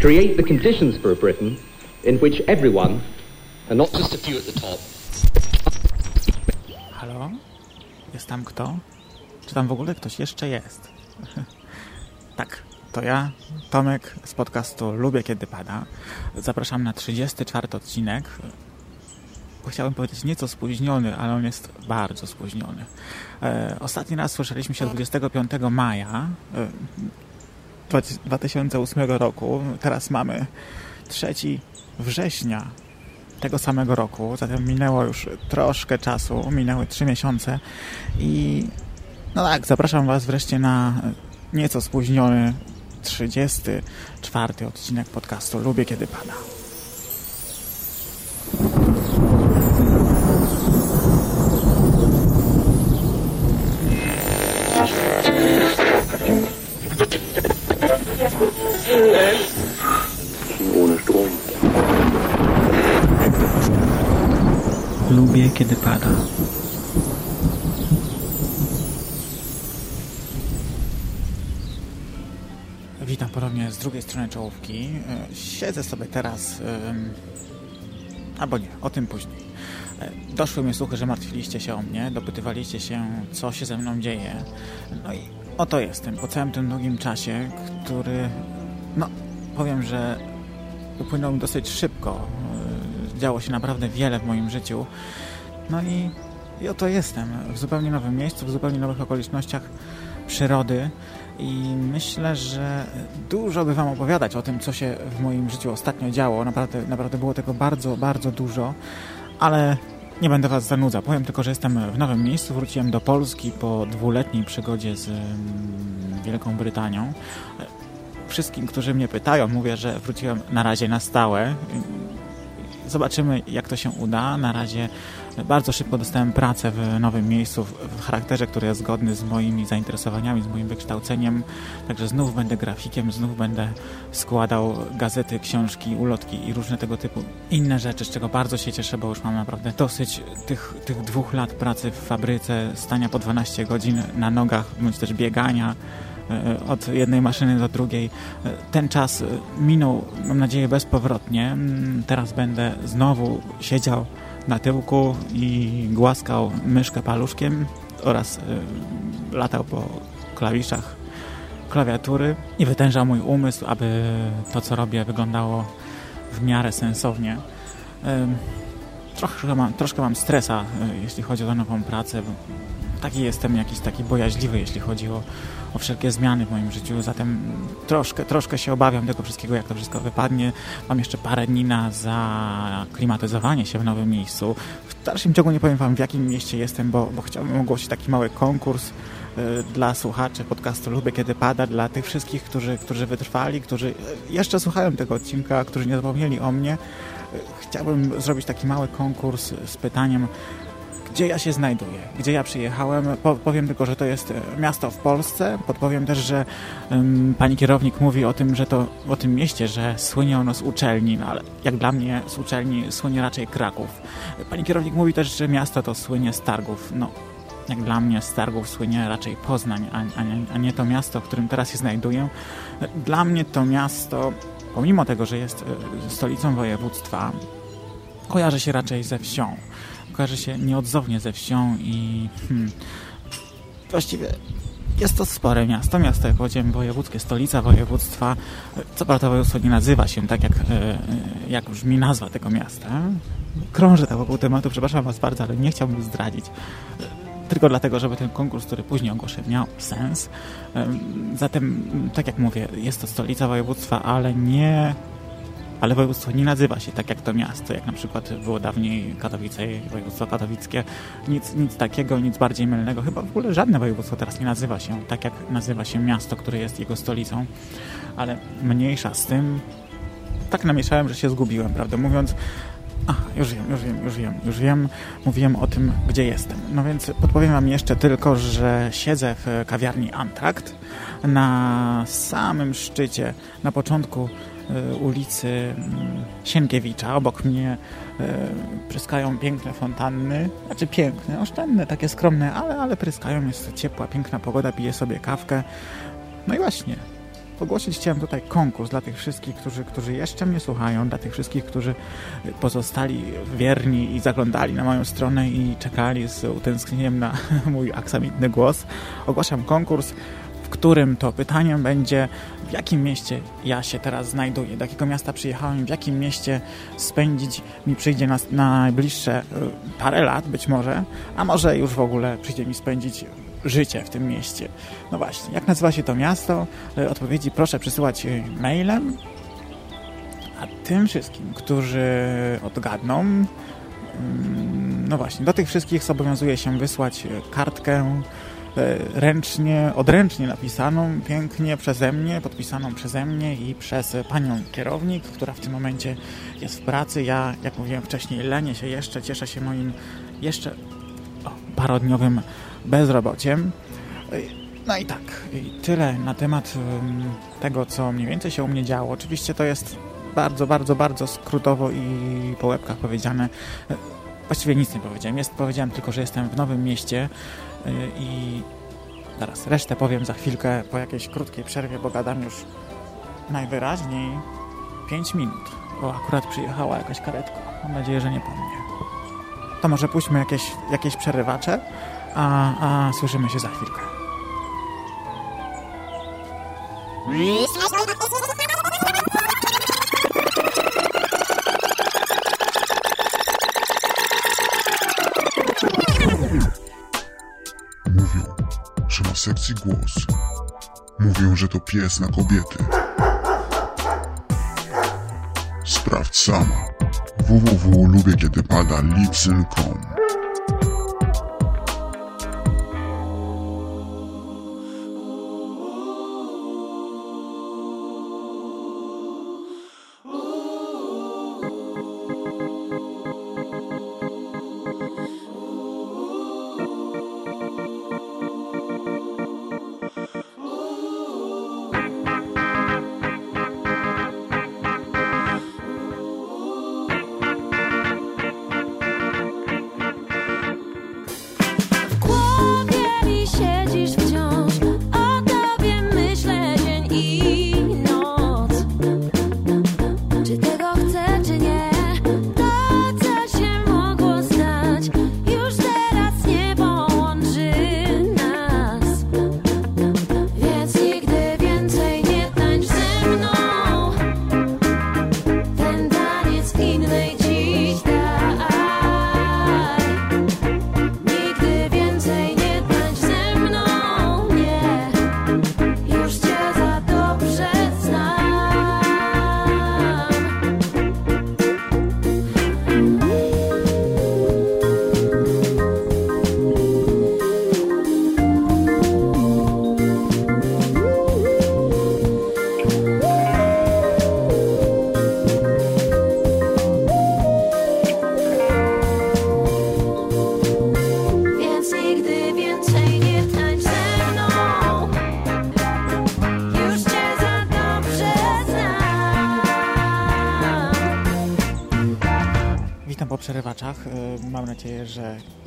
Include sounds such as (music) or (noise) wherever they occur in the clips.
Create the conditions for a Britain in which everyone, and not just a few at the top, Halo? Jest tam kto? Czy tam w ogóle ktoś jeszcze jest? (laughs) tak, to ja, Tomek z podcastu Lubię Kiedy Pada. Zapraszam na 34 odcinek. Chciałbym powiedzieć nieco spóźniony, ale on jest bardzo spóźniony. E, ostatni raz słyszeliśmy się 25 maja e, 2008 roku. Teraz mamy 3 września tego samego roku, zatem minęło już troszkę czasu, minęły trzy miesiące i no tak, zapraszam Was wreszcie na nieco spóźniony 34 odcinek podcastu Lubię Kiedy Pada. Kiedy Pada. Witam ponownie z drugiej strony czołówki. E, Siedzę sobie teraz, albo nie, o tym później. E, Doszły mnie słuchy, że martwiliście się o mnie, dopytywaliście się, co się ze mną dzieje. No i oto jestem, po całym tym długim czasie, który, no, powiem, że upłynął dosyć szybko. E, Działo się naprawdę wiele w moim życiu. No i, i oto jestem, w zupełnie nowym miejscu, w zupełnie nowych okolicznościach przyrody i myślę, że dużo by Wam opowiadać o tym, co się w moim życiu ostatnio działo. Naprawdę, naprawdę było tego bardzo, bardzo dużo, ale nie będę Was zanudzał. Powiem tylko, że jestem w nowym miejscu. Wróciłem do Polski po dwuletniej przygodzie z mm, Wielką Brytanią. Wszystkim, którzy mnie pytają, mówię, że wróciłem na razie na stałe. Zobaczymy, jak to się uda. Na razie bardzo szybko dostałem pracę w nowym miejscu, w, charakterze, który jest zgodny z moimi zainteresowaniami, z moim wykształceniem. Także znów będę grafikiem, znów będę składał gazety, książki, ulotki i różne tego typu inne rzeczy, z czego bardzo się cieszę, bo już mam naprawdę dosyć tych, tych dwóch lat pracy w fabryce, stania po 12 godzin na nogach, bądź też biegania od jednej maszyny do drugiej. E, Ten czas e, minął, mam nadzieję, bezpowrotnie. Mm, Teraz będę znowu siedział na tyłku i głaskał myszkę paluszkiem oraz latał po klawiszach klawiatury i wytężał mój umysł, aby to, co robię, wyglądało w miarę sensownie. Troszkę mam, troszkę mam stresa, jeśli chodzi o tę nową pracę. Taki jestem jakiś taki bojaźliwy, jeśli chodzi o, o wszelkie zmiany w moim życiu, zatem troszkę, troszkę się obawiam tego wszystkiego, jak to wszystko wypadnie. Mam jeszcze parę dni na zaklimatyzowanie się w nowym miejscu. W dalszym ciągu nie powiem Wam, w jakim mieście jestem, bo, bo chciałbym ogłosić taki mały konkurs y, dla słuchaczy podcastu Lubię Kiedy Pada, dla tych wszystkich, którzy, którzy wytrwali, którzy y, jeszcze słuchają tego odcinka, którzy nie zapomnieli o mnie. Y, Chciałbym zrobić taki mały konkurs z pytaniem, gdzie ja się znajduję, gdzie ja przyjechałem. Po, powiem tylko, że to jest e, miasto w Polsce. Podpowiem też, że em, pani kierownik mówi o tym, że to o tym mieście, że słynie ono z uczelni, no ale jak dla mnie z uczelni słynie raczej Kraków. Pani kierownik mówi też, że miasto to słynie z targów. No, jak dla mnie z targów słynie raczej Poznań, a, a, nie, a nie to miasto, w którym teraz się znajduję. Dla mnie to miasto, pomimo tego, że jest e, stolicą województwa, kojarzy się raczej ze wsią. Kojarzy się nieodzownie ze wsią i hmm, właściwie jest to spore miasto. Miasto, jak powiedziałem, wojewódzkie, stolica województwa. Co prawda województwo nie nazywa się tak, jak, e, jak brzmi nazwa tego miasta. Krążę tak wokół tematu, przepraszam Was bardzo, ale nie chciałbym zdradzić. Tylko dlatego, żeby ten konkurs, który później ogłoszę, miał sens. Em, Zatem, tak jak mówię, jest to stolica województwa, ale nie ale województwo nie nazywa się tak jak to miasto, jak na przykład było dawniej Katowice i województwo katowickie. Nic, nic takiego, nic bardziej mylnego. Chyba w ogóle żadne województwo teraz nie nazywa się tak, jak nazywa się miasto, które jest jego stolicą. Ale mniejsza z tym. Tak namieszałem, że się zgubiłem, prawdę mówiąc. Aha, już wiem, już wiem, już wiem, już wiem. Mówiłem o tym, gdzie jestem. No więc podpowiem Wam jeszcze tylko, że siedzę w kawiarni Antrakt na samym szczycie, na początku ulicy mm, Sienkiewicza. Obok mnie e, pryskają piękne fontanny, znaczy piękne, oszczędne, takie skromne, ale, ale pryskają, jest ciepła, piękna pogoda, piję sobie kawkę. No i właśnie, ogłosić chciałem tutaj konkurs dla tych wszystkich, którzy, którzy jeszcze mnie słuchają, dla tych wszystkich, którzy pozostali wierni i zaglądali na moją stronę i czekali z utęsknieniem na (laughs) mój aksamitny głos. Ogłaszam konkurs, w którym to pytaniem będzie, w jakim mieście ja się teraz znajduję, do jakiego miasta przyjechałem, w jakim mieście spędzić mi przyjdzie na, na najbliższe y, parę lat być może, a może już w ogóle przyjdzie mi spędzić życie w tym mieście. No właśnie, jak nazywa się to miasto? Y, odpowiedzi proszę przysyłać y, mailem, a tym wszystkim, którzy odgadną, mm, no właśnie, do tych wszystkich zobowiązuje się wysłać kartkę ręcznie, odręcznie napisaną, pięknie przeze mnie, podpisaną przeze mnie i przez panią kierownik, która w tym momencie jest w pracy. Ja, jak mówiłem wcześniej, lenię się jeszcze, cieszę się moim jeszcze o, parodniowym bezrobociem. E, no i tak, i tyle na temat tego, co mniej więcej się u mnie działo. Oczywiście to jest bardzo, bardzo, bardzo skrótowo i po łebkach powiedziane. Właściwie nic nie powiedziałem. Jest, powiedziałem tylko, że jestem w nowym mieście, Y, i zaraz resztę powiem za chwilkę po jakiejś krótkiej przerwie, bo gadam już najwyraźniej 5 minut, bo akurat przyjechała jakaś karetka. Mam nadzieję, że nie po mnie. To może puśćmy jakieś, jakieś przerywacze, a, a słyszymy się za chwilkę. Sekcji głos. Mówią, że to pies na kobiety. Sprawdź sama. www.lubiekiedypada.lipsyn.com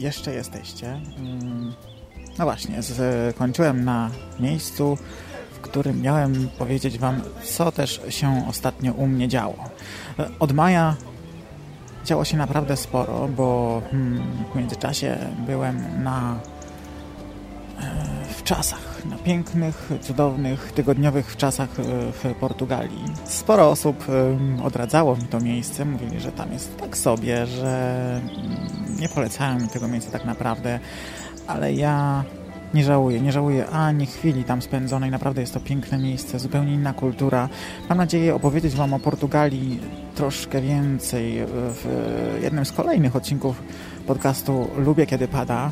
jeszcze jesteście. Mm, no właśnie, skończyłem na miejscu, w którym miałem powiedzieć Wam, co też się ostatnio u mnie działo. Od maja działo się naprawdę sporo, bo hmm, w międzyczasie byłem na czasach, na pięknych, cudownych, tygodniowych czasach e, w Portugalii. Sporo osób odradzało mi to miejsce, mówili, że tam jest tak sobie, że mm, nie polecają mi tego miejsca tak naprawdę, ale ja nie żałuję, nie żałuję ani chwili tam spędzonej, naprawdę jest to piękne miejsce, zupełnie inna kultura. Mam nadzieję opowiedzieć Wam o Portugalii troszkę więcej w jednym z kolejnych odcinków podcastu Lubię Kiedy Pada.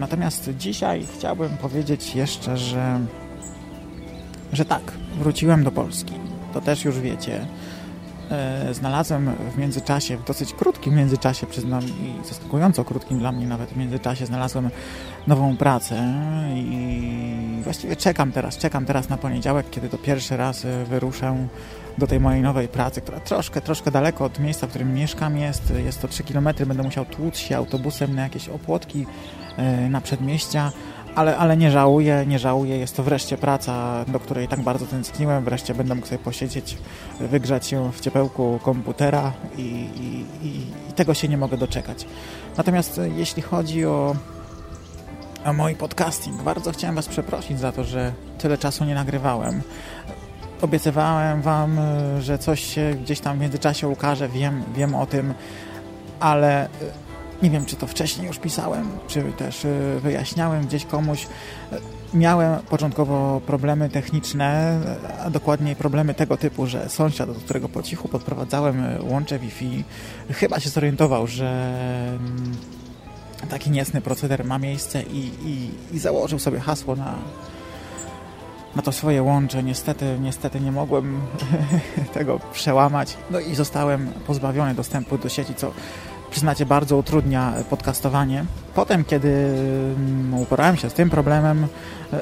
Natomiast dzisiaj chciałbym powiedzieć jeszcze, że, że tak, wróciłem do Polski. To też już wiecie. E, znalazłem w międzyczasie, w dosyć krótkim międzyczasie, przyznam, i zaskakująco krótkim dla mnie nawet w międzyczasie znalazłem nową pracę i właściwie czekam teraz, czekam teraz na poniedziałek, kiedy to pierwszy raz wyruszę do tej mojej nowej pracy, która troszkę, troszkę daleko od miejsca, w którym mieszkam jest. Jest to 3 km, będę musiał tłuc się autobusem na jakieś opłotki e, na przedmieścia, ale, ale nie żałuję, nie żałuję. Jest to wreszcie praca, do której tak bardzo tęskniłem. Wreszcie będę mógł sobie posiedzieć, wygrzać się w ciepełku komputera i, i, i, i tego się nie mogę doczekać. Natomiast e, jeśli chodzi o, o mój podcasting, bardzo chciałem Was przeprosić za to, że tyle czasu nie nagrywałem. Obiecywałem Wam, e, że coś się gdzieś tam w międzyczasie ukaże, wiem, wiem o tym, ale e, nie wiem, czy to wcześniej już pisałem, czy też y, wyjaśniałem gdzieś komuś. Miałem początkowo problemy techniczne, a dokładniej problemy tego typu, że sąsiad, do którego po cichu podprowadzałem y, łącze Wi-Fi, chyba się zorientował, że mm, taki niecny proceder ma miejsce i, i, i założył sobie hasło na, na to swoje łącze. Niestety, niestety nie mogłem (laughs) tego przełamać. No i zostałem pozbawiony dostępu do sieci, co przyznacie, bardzo utrudnia podcastowanie. Potem, kiedy mm, uporałem się z tym problemem, e,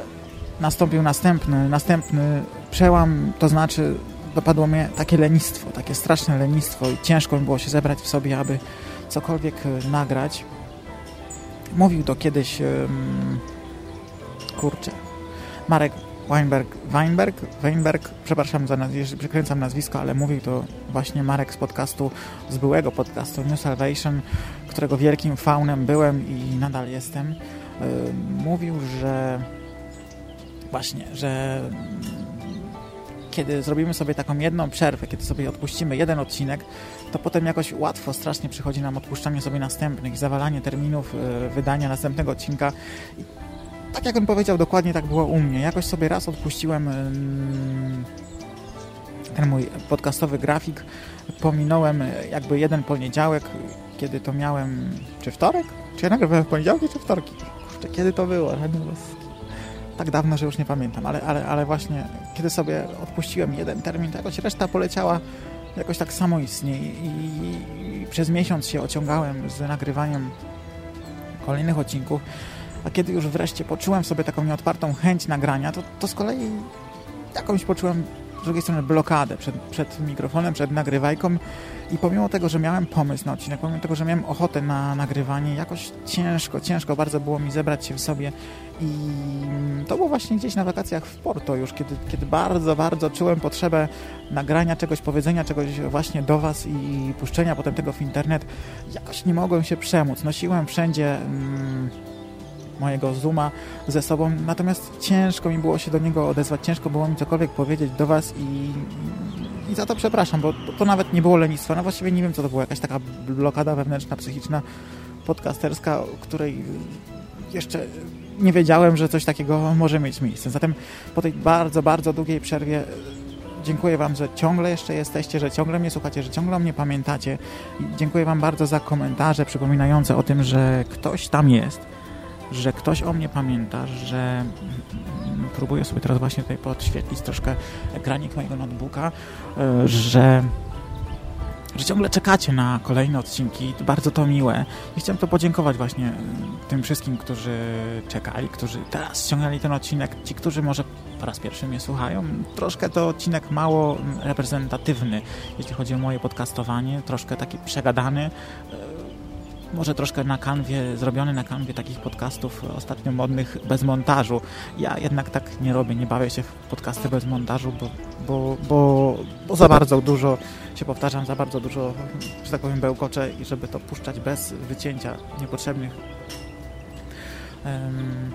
nastąpił następny, następny przełam, to znaczy dopadło mnie takie lenistwo, takie straszne lenistwo i ciężko mi było się zebrać w sobie, aby cokolwiek e, nagrać. Mówił to kiedyś kurczę Marek Weinberg, Weinberg, Weinberg, przepraszam, za jeżeli przekręcam nazwisko, ale mówił to właśnie Marek z podcastu, z byłego podcastu New Salvation, którego wielkim faunem byłem i nadal jestem. Yy, mówił, że właśnie, że kiedy zrobimy sobie taką jedną przerwę, kiedy sobie odpuścimy jeden odcinek, to potem jakoś łatwo, strasznie przychodzi nam odpuszczanie sobie następnych zawalanie terminów yy, wydania następnego odcinka tak jak on powiedział, dokładnie tak było u mnie. Jakoś sobie raz odpuściłem ten mój podcastowy grafik. Pominąłem e, jakby jeden poniedziałek, kiedy to miałem... Czy wtorek? Czy ja nagrywałem w poniedziałki, czy wtorki? Kurczę, kiedy to było? Tak dawno, że już nie pamiętam, ale, ale, ale właśnie kiedy sobie odpuściłem jeden termin, to jakoś reszta poleciała jakoś tak samoistnie i, i, i przez miesiąc się ociągałem z nagrywaniem kolejnych odcinków a kiedy już wreszcie poczułem sobie taką nieodpartą chęć nagrania, to, to z kolei jakąś poczułem z drugiej strony blokadę przed, przed mikrofonem, przed nagrywajką i pomimo tego, że miałem pomysł na odcinek, pomimo tego, że miałem ochotę na nagrywanie, jakoś ciężko, ciężko bardzo było mi zebrać się w sobie i to było właśnie gdzieś na wakacjach w Porto już, kiedy, kiedy bardzo, bardzo czułem potrzebę nagrania czegoś, powiedzenia czegoś właśnie do Was i puszczenia potem tego w internet. Jakoś nie mogłem się przemóc. Nosiłem wszędzie... Mm, mojego Zooma ze sobą, natomiast ciężko mi było się do niego odezwać, ciężko było mi cokolwiek powiedzieć do Was i, i za to przepraszam, bo to nawet nie było lenistwo, no właściwie nie wiem co to było, jakaś taka blokada wewnętrzna, psychiczna, podcasterska, której jeszcze nie wiedziałem, że coś takiego może mieć miejsce. Zatem po tej bardzo, bardzo długiej przerwie dziękuję Wam, że ciągle jeszcze jesteście, że ciągle mnie słuchacie, że ciągle mnie pamiętacie. I dziękuję Wam bardzo za komentarze przypominające o tym, że ktoś tam jest, że ktoś o mnie pamięta, że próbuję sobie teraz właśnie tutaj podświetlić troszkę ekranik mojego notebooka, e, że że ciągle czekacie na kolejne odcinki. Bardzo to miłe. I chciałem to podziękować właśnie e, tym wszystkim, którzy czekali, którzy teraz ściągnęli ten odcinek, ci, którzy może po raz pierwszy mnie słuchają. Troszkę to odcinek mało reprezentatywny, jeśli chodzi o moje podcastowanie, troszkę taki przegadany e, może troszkę na kanwie, zrobiony na kanwie takich podcastów ostatnio modnych bez montażu. Ja jednak tak nie robię, nie bawię się w podcasty bez montażu, bo, bo, bo, bo za bardzo dużo się powtarzam, za bardzo dużo, że tak powiem, bełkoczę i żeby to puszczać bez wycięcia niepotrzebnych um,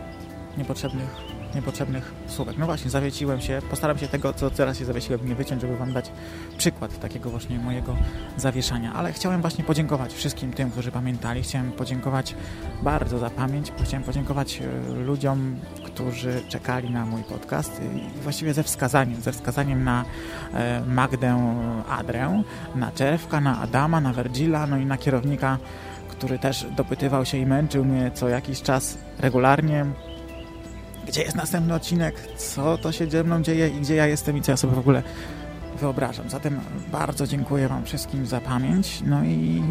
niepotrzebnych niepotrzebnych słówek. No właśnie, zawieciłem się. Postaram się tego, co teraz się zawiesiłem, nie wyciąć, żeby Wam dać przykład takiego właśnie mojego zawieszania. Ale chciałem właśnie podziękować wszystkim tym, którzy pamiętali. Chciałem podziękować bardzo za pamięć. Chciałem podziękować e, ludziom, którzy czekali na mój podcast i właściwie ze wskazaniem, ze wskazaniem na e, Magdę Adrę, na Czerwka, na Adama, na Vergila, no i na kierownika, który też dopytywał się i męczył mnie co jakiś czas regularnie gdzie jest następny odcinek, co to się ze mną dzieje i gdzie ja jestem i co ja sobie w ogóle wyobrażam. Zatem bardzo dziękuję Wam wszystkim za pamięć. No i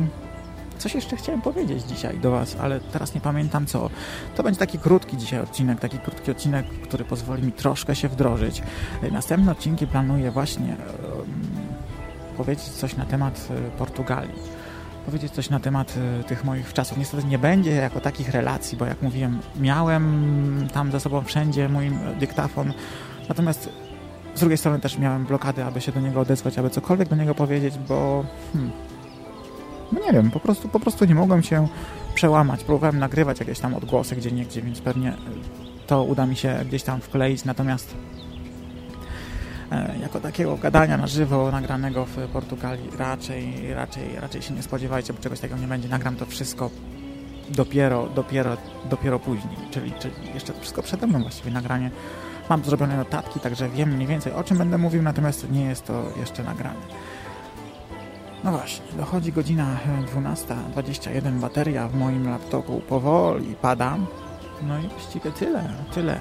coś jeszcze chciałem powiedzieć dzisiaj do Was, ale teraz nie pamiętam co. To będzie taki krótki dzisiaj odcinek, taki krótki odcinek, który pozwoli mi troszkę się wdrożyć. Następne odcinki planuję właśnie um, powiedzieć coś na temat e, Portugalii powiedzieć coś na temat y, tych moich czasów. Niestety nie będzie jako takich relacji, bo jak mówiłem, miałem tam ze sobą wszędzie mój dyktafon, natomiast z drugiej strony też miałem blokady, aby się do niego odezwać, aby cokolwiek do niego powiedzieć, bo hmm, no nie wiem, po prostu, po prostu nie mogłem się przełamać. Próbowałem nagrywać jakieś tam odgłosy gdzie niegdzie, więc pewnie to uda mi się gdzieś tam wkleić, natomiast e, jako takiego gadania na żywo, nagranego w Portugalii raczej, raczej, raczej się nie spodziewajcie, bo czegoś takiego nie będzie. Nagram to wszystko dopiero, dopiero, dopiero później, czyli, czyli jeszcze wszystko przede mną właściwie nagranie. Mam zrobione notatki, także wiem mniej więcej o czym będę mówił, natomiast nie jest to jeszcze nagrane. No właśnie, dochodzi godzina 12.21, bateria w moim laptopu powoli pada. No i właściwie tyle, tyle.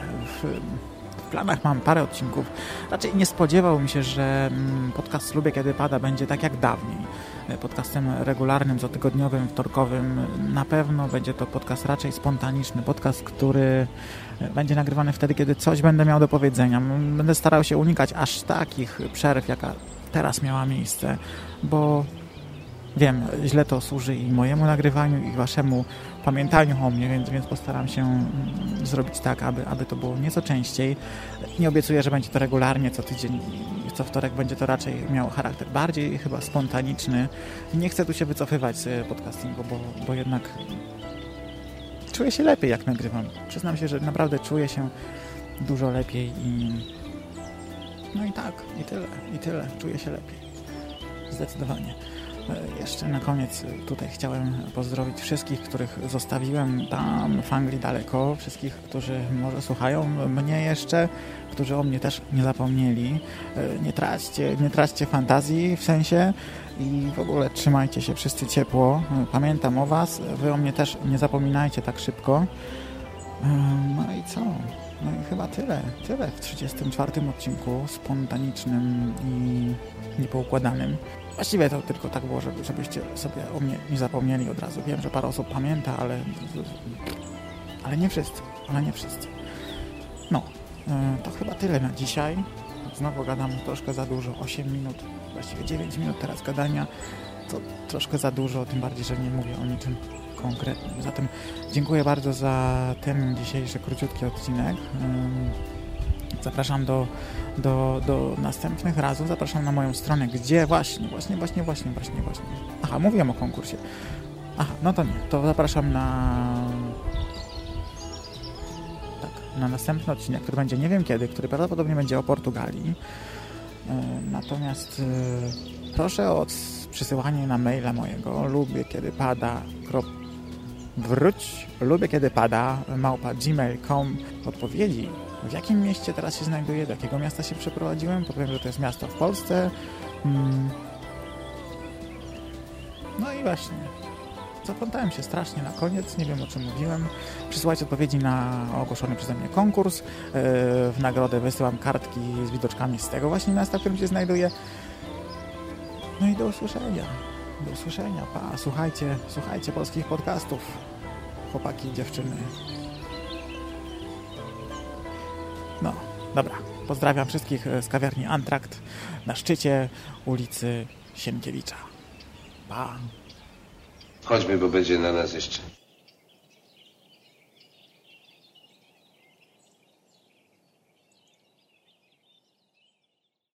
Planach mam parę odcinków. Raczej nie spodziewał mi się, że mm, podcast Lubię Kiedy Pada będzie tak jak dawniej. Podcastem regularnym, cotygodniowym, wtorkowym. Na pewno będzie to podcast raczej spontaniczny. Podcast, który będzie nagrywany wtedy, kiedy coś będę miał do powiedzenia. Będę starał się unikać aż takich przerw, jaka teraz miała miejsce, bo wiem, źle to służy i mojemu nagrywaniu, i waszemu pamiętaniu o mnie, więc, więc postaram się mm, zrobić tak, aby, aby to było nieco częściej. Nie obiecuję, że będzie to regularnie, co tydzień, co wtorek będzie to raczej miał charakter bardziej chyba spontaniczny. Nie chcę tu się wycofywać z podcastingu, bo, bo jednak czuję się lepiej, jak nagrywam. Przyznam się, że naprawdę czuję się dużo lepiej i no i tak, i tyle, i tyle. Czuję się lepiej. Zdecydowanie. E, jeszcze na koniec e, tutaj chciałem pozdrowić wszystkich, których zostawiłem tam w Anglii daleko, wszystkich, którzy może słuchają mnie jeszcze, którzy o mnie też nie zapomnieli. E, nie traćcie, nie traćcie fantazji w sensie i w ogóle trzymajcie się wszyscy ciepło. Pamiętam o Was, Wy o mnie też nie zapominajcie tak szybko. No i co? No i chyba tyle. Tyle w 34 odcinku spontanicznym i niepoukładanym. Właściwie to tylko tak było, żeby, żebyście sobie o mnie nie zapomnieli od razu. Wiem, że parę osób pamięta, ale ale nie wszyscy, ale nie wszyscy. No, e, to chyba tyle na dzisiaj. Znowu gadam troszkę za dużo, 8 minut, właściwie 9 minut teraz gadania. To troszkę za dużo, tym bardziej, że nie mówię o niczym konkretnym. Zatem dziękuję bardzo za ten dzisiejszy króciutki odcinek. Zapraszam do, do, do następnych razów. Zapraszam na moją stronę, gdzie właśnie, właśnie, właśnie, właśnie, właśnie, właśnie. Aha, mówiłem o konkursie. Aha, no to nie. To zapraszam na tak, na następny odcinek, który będzie nie wiem kiedy, który prawdopodobnie będzie o Portugalii. Natomiast proszę o przysyłanie na maila mojego lubię kiedy pada wróć, lubię kiedy pada, małpa gmail.com odpowiedzi, w jakim mieście teraz się znajduję, do jakiego miasta się przeprowadziłem, powiem, że to jest miasto w Polsce. Hmm. No i właśnie, zaplątałem się strasznie na koniec, nie wiem o czym mówiłem. Przysłajcie odpowiedzi na ogłoszony przeze mnie konkurs. Yy, w nagrodę wysyłam kartki z widoczkami z tego właśnie miasta, w którym się znajduję. No i do usłyszenia. Do usłyszenia. Pa, słuchajcie, słuchajcie polskich podcastów. Chłopaki i dziewczyny. No, dobra. Pozdrawiam wszystkich z kawiarni Antrakt na szczycie ulicy Sienkiewicza. Pa. Chodźmy, bo będzie na nas jeszcze.